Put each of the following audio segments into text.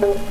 Bye.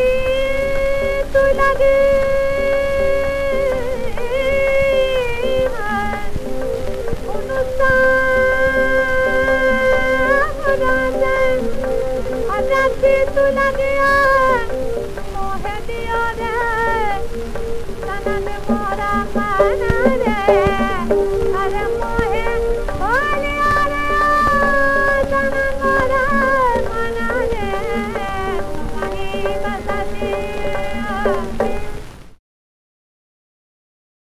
रब तू लग आ